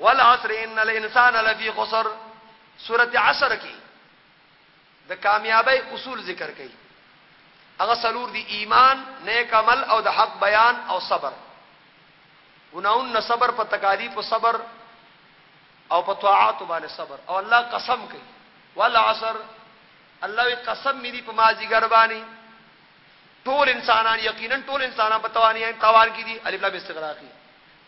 والعصر ان الانسان لفی خسر سورت عصر کی د کامیابی اصول ذکر کړي هغه سلور دی ایمان نیک عمل او د حق بیان او صبر وناون نه صبر په تکالیف او صبر او په طاعات باندې صبر او الله قسم کوي والعصر الله قسم مې دی په ماځي ګربانی ټول انسانان یقینا ټول انسانان په تواني ایم تاوان کې دي الف لام استغراقي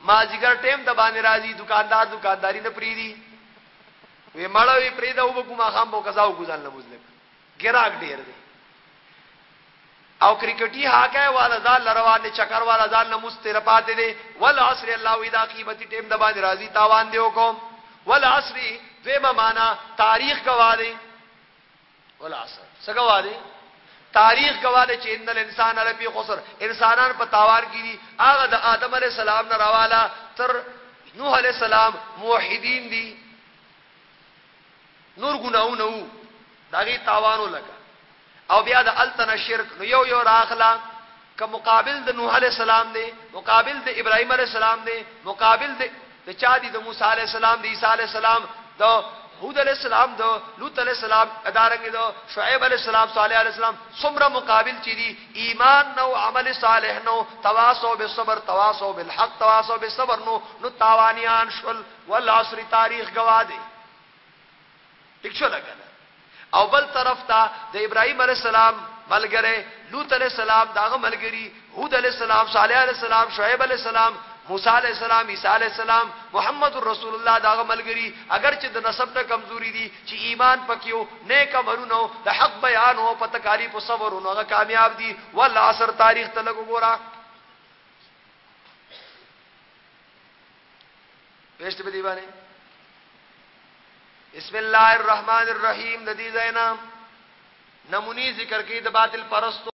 مازیګر ټیم د باندې راځي دکاندار دکانداري نه پریدي وی مړه وی پریدا او کومه خام بو قضا او ګزال نه مزلک ګراګ ډیر دی او کرکټي هاکه والا ځان لروان دي چکر والا ځان نه مستر پاتې دي ول عصر الله اذا قیمتي ټیم د باندې راضي تاوان دی وکم ول عصر دیمه معنا تاریخ گواهی والعصر څه گواه دی تاریخ گواه دی چې ان الانسان لفی خسر انسانان په تاوان کې دي هغه د آدم علی السلام نه راواله تر نوح علی السلام موحدین دي نور ګناونه وو داغي تاوانو لګا او بیا د التنا شرک نو یو یو راخلا که مقابل د نوح علیه السلام دی، مقابل د ابراهیم علیه السلام دی، مقابل د د چا دی د موسی علیه السلام، د عیسی علیه السلام، د هود علیه السلام، د لوط علیه السلام، ادارنګ د شعیب علیه السلام، صالح علیه السلام، څومره مقابل چی دی ایمان نه او عمل صالح نه او تواصو بالصبر تواصو بالحق تواصو بالصبر نو نو تاوانیان شول والعصر تاریخ ګواه دی. ټیک شو لګا او بل طرف ته د ابراهيم عليه السلام ملګری لوط عليه السلام داغه ملګری هود عليه السلام صالح عليه السلام شعیب عليه السلام موسی عليه السلام عيسى عليه السلام محمد رسول الله داغه ملګری اگر چې د نسب نه کمزوري دي چې ایمان پکيو نیک عملونه د حق بیان او په تکالیف او صبر او هغه کامیاب دي ول عصر تاریخ ته لګو ګورا پېښ دې په دې باندې بسم الله الرحمن الرحیم د دې زینام نمونی ذکر کې د باطل پرستو